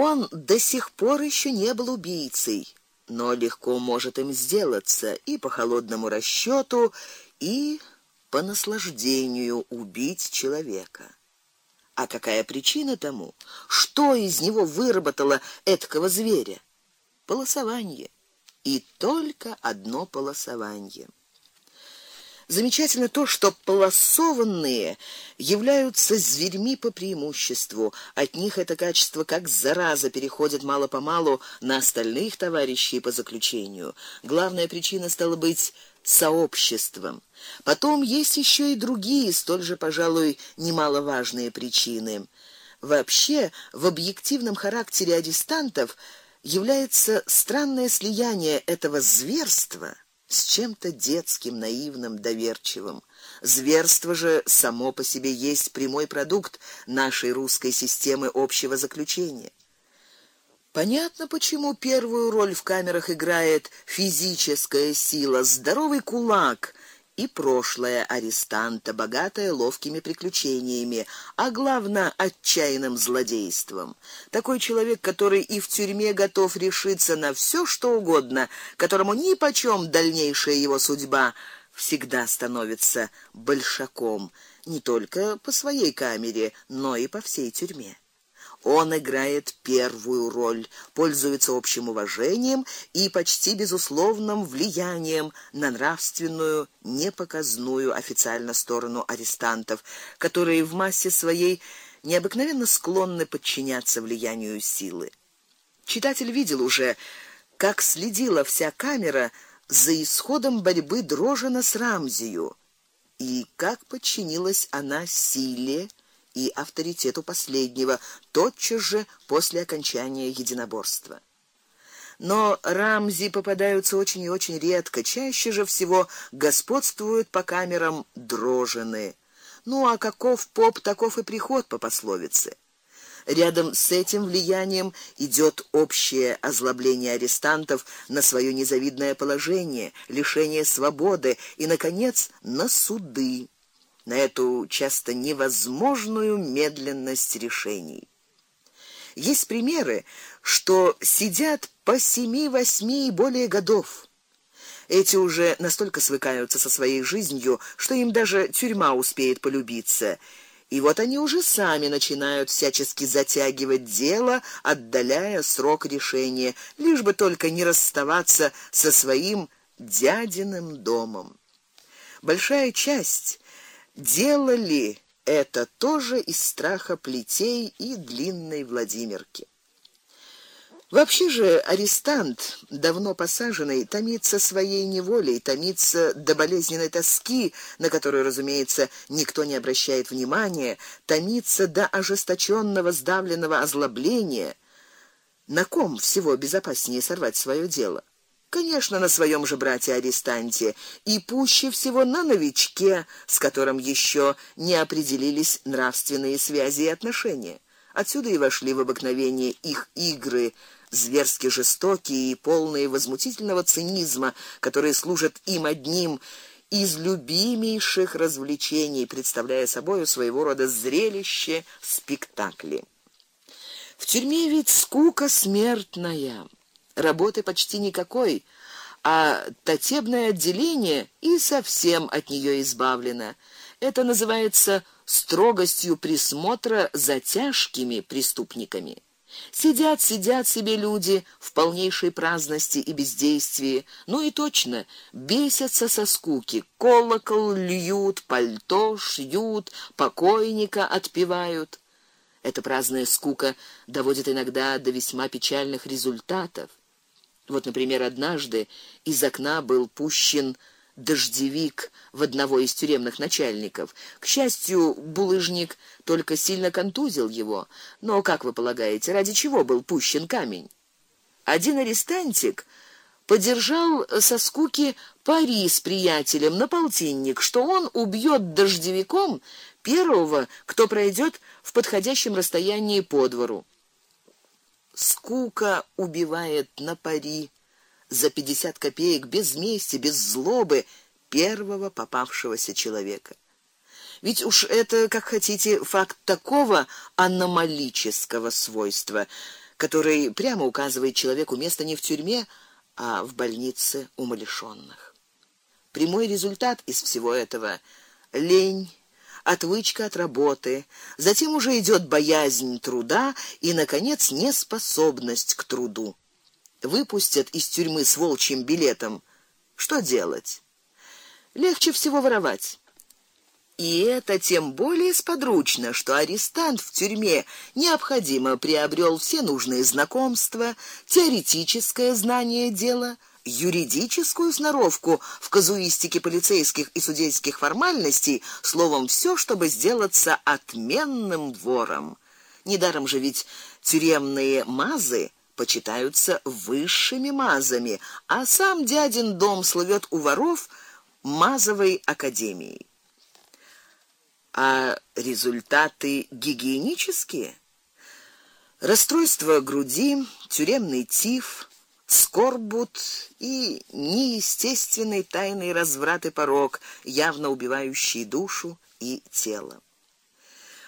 Он до сих пор еще не был убийцей, но легко может им сделаться и по холодному расчёту, и по наслаждению убить человека. А какая причина тому? Что из него выработало этого зверя? Полосование. И только одно полосование. Замечательно то, что полосованные являются зверьми по преимуществу. От них это качество как зараза переходит мало-помалу на остальных товарищей по заключению. Главная причина стала быть сообществом. Потом есть еще и другие, столь же, пожалуй, немаловажные причины. Вообще, в объективном характере арестантов является странное слияние этого зверства с чем-то детским, наивным, доверчивым. Зверство же само по себе есть прямой продукт нашей русской системы общего заключения. Понятно, почему первую роль в камерах играет физическая сила, здоровый кулак, и прошлое арестанта, богатое ловкими приключениями, а главное отчаянным злодейством. Такой человек, который и в тюрьме готов решиться на все, что угодно, которому ни почем дальнейшая его судьба, всегда становится большаком не только по своей камере, но и по всей тюрьме. Он играет первую роль, пользуется общим уважением и почти безусловным влиянием на нравственную, непоказную официально сторону арестантов, которые в массе своей необыкновенно склонны подчиняться влиянию силы. Читатель видел уже, как следила вся камера за исходом борьбы Дрожина с Рамзию и как подчинилась она силе и авторитету последнего тотчас же после окончания единоборства. Но Рамзи попадаются очень и очень редко, чаще же всего господствуют по камерам дрожены. Ну а каков поп, таков и приход по пословице. Рядом с этим влиянием идет общее озлобление арестантов на свое незавидное положение, лишение свободы и наконец на суды на эту часто невозможную медленность решений. Есть примеры, что сидят по семи-восьми и более годов. Эти уже настолько свыкаются со своей жизнью, что им даже тюрьма успеет полюбиться. И вот они уже сами начинают всячески затягивать дело, отдаляя срок решения, лишь бы только не расставаться со своим дядиным домом. Большая часть делали это тоже из страха плетей и длинной Владимирки. Вообще же арестант, давно посаженный, томится своей неволей, томится до болезненной тоски, на которую, разумеется, никто не обращает внимания, томится до ожесточенного сдавленного озлобления. На ком всего безопаснее сорвать свое дело? Конечно, на своем же брате-арестанте и пуще всего на новичке, с которым еще не определились нравственные связи и отношения. Отсюда и вошли в обыкновение их игры, зверски жестокие и полные возмутительного цинизма, которые служат им одним из любимейших развлечений, представляя собою своего рода зрелище, спектакли. В тюрьме ведь скука смертная работы почти никакой, а татебное отделение и совсем от нее избавлено. Это называется строгостью присмотра за тяжкими преступниками. Сидят, сидят себе люди в полнейшей праздности и бездействии. Ну и точно, бесятся со скуки. Колокол льют, пальто шьют, покойника отпевают. Эта праздная скука доводит иногда до весьма печальных результатов. Вот, например, однажды из окна был пущен дождевик в одного из тюремных начальников. К счастью, булыжник только сильно контузил его. Но как вы полагаете, ради чего был пущен камень? Один арестантик подержал со скуки пари с приятелем на полтинник, что он убьет дождевиком первого, кто пройдет в подходящем расстоянии по двору. Скука убивает на пари за пятьдесят копеек без мести, без злобы первого попавшегося человека. Ведь уж это, как хотите, факт такого аномалического свойства, который прямо указывает человеку место не в тюрьме, а в больнице умалишённых. Прямой результат из всего этого лень, отвычка от работы, затем уже идет боязнь труда и наконец неспособность к труду. Выпустят из тюрьмы с волчьим билетом. Что делать? Легче всего воровать. И это тем более сподручно, что арестант в тюрьме необходимо приобрел все нужные знакомства, теоретическое знание дела, юридическую сноровку в казуистике полицейских и судейских формальностей, словом, все, чтобы сделаться отменным вором. Недаром же ведь тюремные мазы почитаются высшими мазами, а сам дядин дом слывет у воров мазовой академией а результаты гигиенические. Расстройство груди, тюремный тиф, скорбут и неестественный тайный разврат и порок, явно убивающий душу и тело.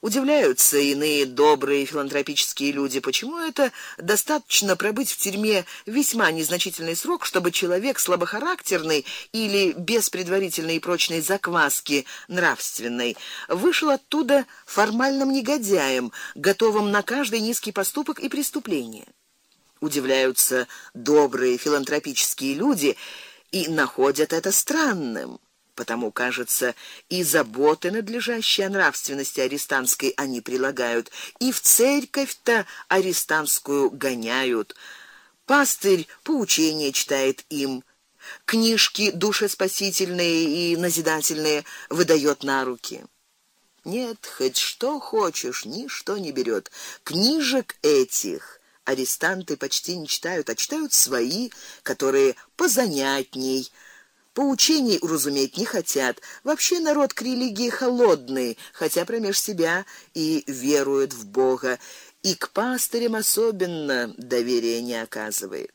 Удивляются иные добрые филантропические люди, почему это достаточно пробыть в тюрьме весьма незначительный срок, чтобы человек слабохарактерный или без предварительной и прочной закваски нравственной вышел оттуда формальным негодяем, готовым на каждый низкий поступок и преступление. Удивляются добрые филантропические люди и находят это странным. Потому, кажется, и заботы надлежащие о нравственности арестантской они прилагают, и в церковь-то арестантскую гоняют. Пастырь поучение читает им, книжки душеспасительные и назидательные выдает на руки. Нет, хоть что хочешь, ни что не берет. Книжек этих арестанты почти не читают, а читают свои, которые позанятней Поучений уразуметь не хотят. Вообще народ к религии холодный, хотя промеж себя и верует в Бога, и к пастырям особенно доверия не оказывает.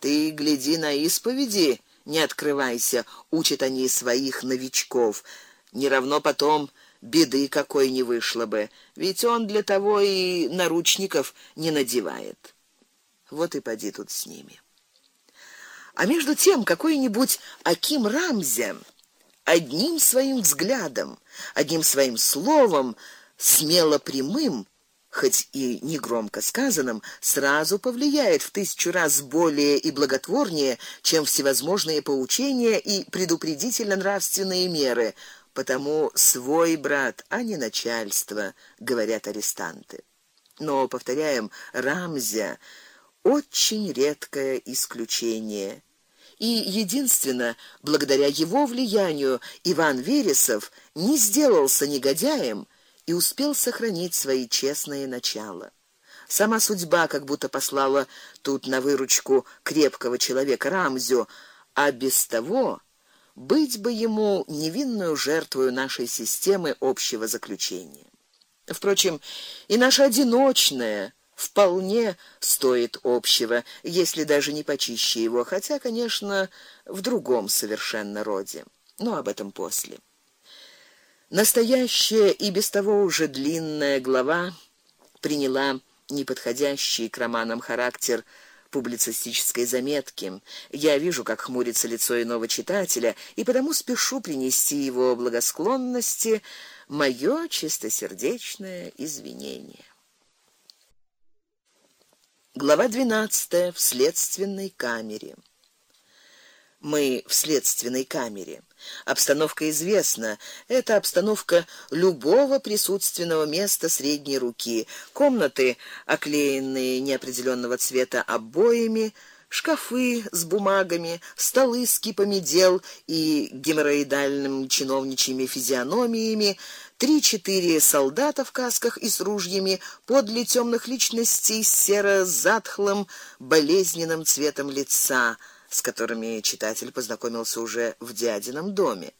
Ты гляди на исповеди, не открывайся, учат они своих новичков. Не равно потом беды какой не вышло бы, ведь он для того и наручников не надевает. Вот и поди тут с ними. А между тем какой-нибудь Аким Рамзе одним своим взглядом, одним своим словом, смело прямым, хоть и не громко сказанным, сразу повлияет в тысячу раз более и благотворнее, чем всевозможные поучения и предупредительно-нравственные меры, потому свой брат, а не начальство, говорят арестанты. Но повторяем, Рамзя очень редкое исключение. И единственно благодаря его влиянию Иван Вересов не сделался негодяем и успел сохранить свои честные начала. Сама судьба как будто послала тут на выручку крепкого человека Рамзю, а без того быть бы ему невинную жертвой нашей системы общего заключения. Впрочем, и наша одиночная вполне стоит общего, если даже не почище его, хотя, конечно, в другом совершенно роде. Но об этом после. Настоящая и без того уже длинная глава приняла неподходящий к романам характер публицистической заметки. Я вижу, как хмурится лицо иного читателя, и потому спешу принести его благосклонности моё чистосердечное извинение. Глава 12. В следственной камере. Мы в следственной камере. Обстановка известна. Это обстановка любого присутственного места средней руки. Комнаты, оклеенные неопределённого цвета обоями, шкафы с бумагами, столы с кипами дел и геморроидальным чиновничьими физиономиями, три-четыре солдата в касках и с ружьями, подле тёмных личностей с серо-затхлым болезненным цветом лица, с которыми читатель познакомился уже в дядином доме.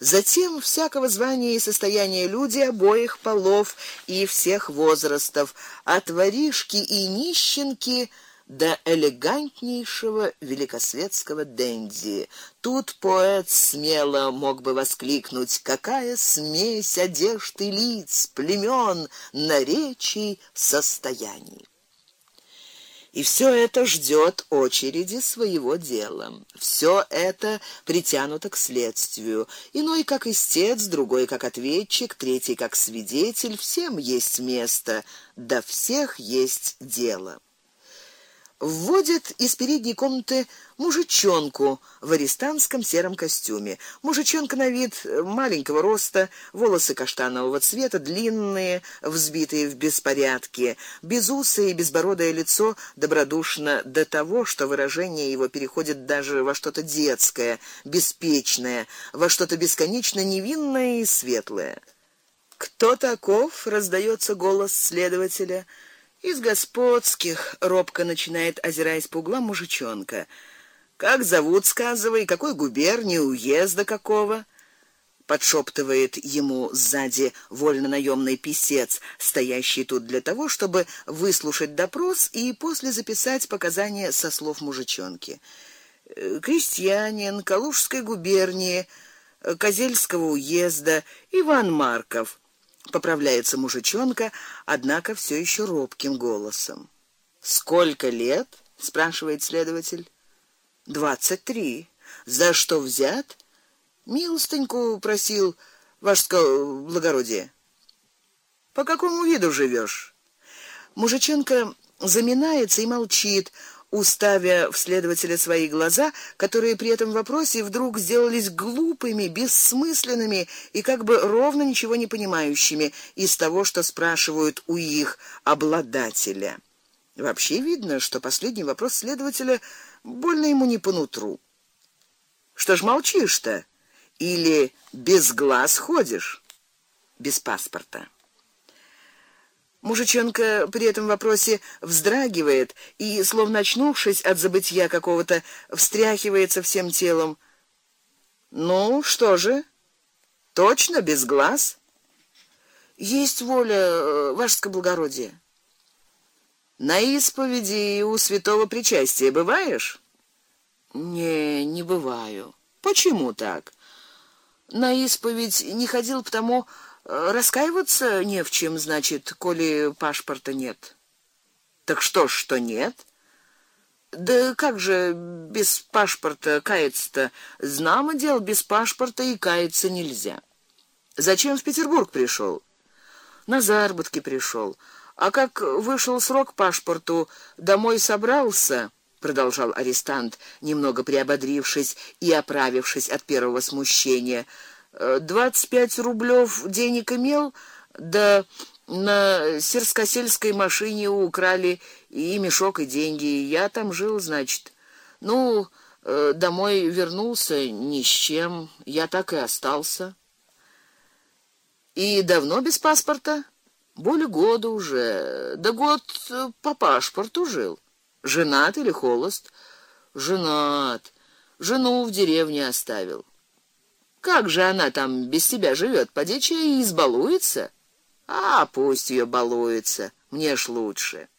Затем всякого звания и состояния люди обоих полов и всех возрастов, от воришки и нищенки до элегантнейшего великосветского денди. Тут поэт смело мог бы воскликнуть: какая смесь одежд и лиц, племён, наречий, состояний. И все это ждет очереди своего дела. Все это притянуто к следствию. Иной как истец, другой как ответчик, третий как свидетель, всем есть место, да всех есть дело вводит из передней комнаты мужичонку в арестантском сером костюме. Мужичонка на вид маленького роста, волосы каштанового цвета, длинные, взбитые в беспорядке, безусое и безбородое лицо добродушно до того, что выражение его переходит даже во что-то детское, беспечное, во что-то бесконечно невинное и светлое. Кто таков? раздаётся голос следователя. Из господских робко начинает, озираясь по углам мужичонка. Как зовут, сказывай, какой губернии, уезда какого? подшептывает ему сзади вольно-наёмный писец, стоящий тут для того, чтобы выслушать допрос и после записать показания со слов мужичонки. «Э, крестьянин Калужской губернии, э, Козельского уезда, Иван Марков поправляется мужичонка, однако все еще робким голосом. Сколько лет? спрашивает следователь. Двадцать три. За что взят? Милостыньку просил, ваше благородие. По какому виду живешь? Мужичонка заминается и молчит, уставя в следователя свои глаза, которые при этом вопросе вдруг сделались глупыми, бессмысленными и как бы ровно ничего не понимающими из того, что спрашивают у их обладателя. Вообще видно, что последний вопрос следователя больно ему не по нутру. Что ж молчишь-то? Или без глаз ходишь? Без паспорта. Мужичонка при этом вопросе вздрагивает и, словно очнувшись от забытья какого-то, встряхивается всем телом. Ну, что же? Точно без глаз? Есть воля, э, ваше благородие. На исповеди у святого причастия бываешь? Не, не бываю. Почему так? На исповедь не ходил потому, Раскаиваться не в чем, значит, коли паспорта нет. Так что ж, что нет? Да как же без паспорта каяться-то? Знамо дел, без паспорта и каяться нельзя. Зачем в Петербург пришел? На заработки пришел. А как вышел срок паспорту, домой собрался, продолжал арестант, немного приободрившись и оправившись от первого смущения. Двадцать пять рублёв денег имел, да на сельскосельской машине украли и мешок и деньги. Я там жил, значит. Ну, э, домой вернулся ни с чем. Я так и остался. И давно без паспорта? Более года уже. Да год э, по паспорту жил. Женат или холост? Женат. Жену в деревне оставил. Как же она там без тебя живет? Подеча и избалуется. А пусть ее балуется, мне ж лучше.